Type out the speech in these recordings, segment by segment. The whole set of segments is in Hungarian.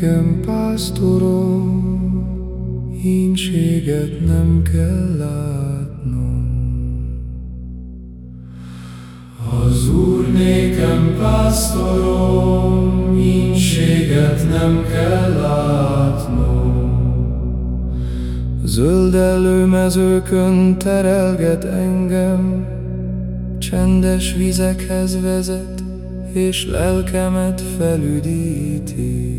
nékem pásztorom, Hínséget nem kell látnom. Az Úr nékem pásztorom, Hínséget nem kell látnom. Zöldelő mezőkön terelget engem, Csendes vizekhez vezet, és lelkemet felüdíti.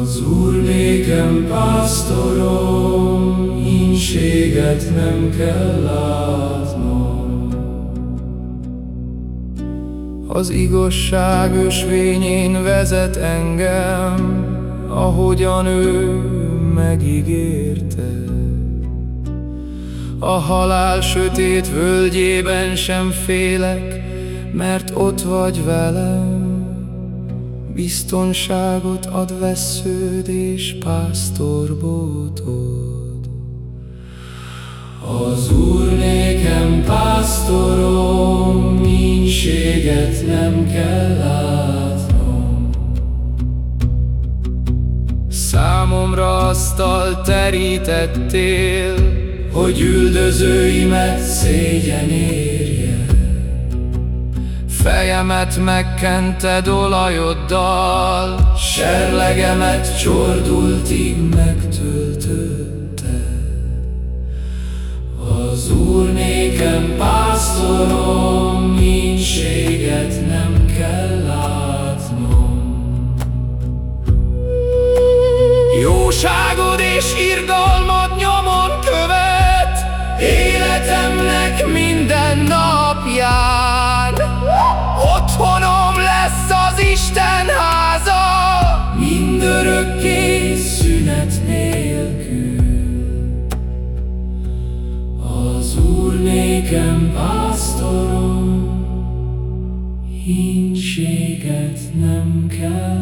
Az Úr nékem pásztorom, ínséget nem kell látnom. Az igazság ösvényén vezet engem, ahogyan ő megígérte. A halál sötét völgyében sem félek, mert ott vagy velem. Biztonságot ad vesződ és pásztorbótod. Az Úr nékem pásztorom, Mínséget nem kell látnom. Számomra asztal terítettél, hogy üldözőimet szégyen érje. Fejemet megkented olajoddal, Serlegemet csordultig megtöltötte. Az Úr nékem pásztorom, Mínséget nem kell látnom. Jóságod és Mindörökké szünet nélkül. Az Úr nékem pásztorom, Hínséget nem kell.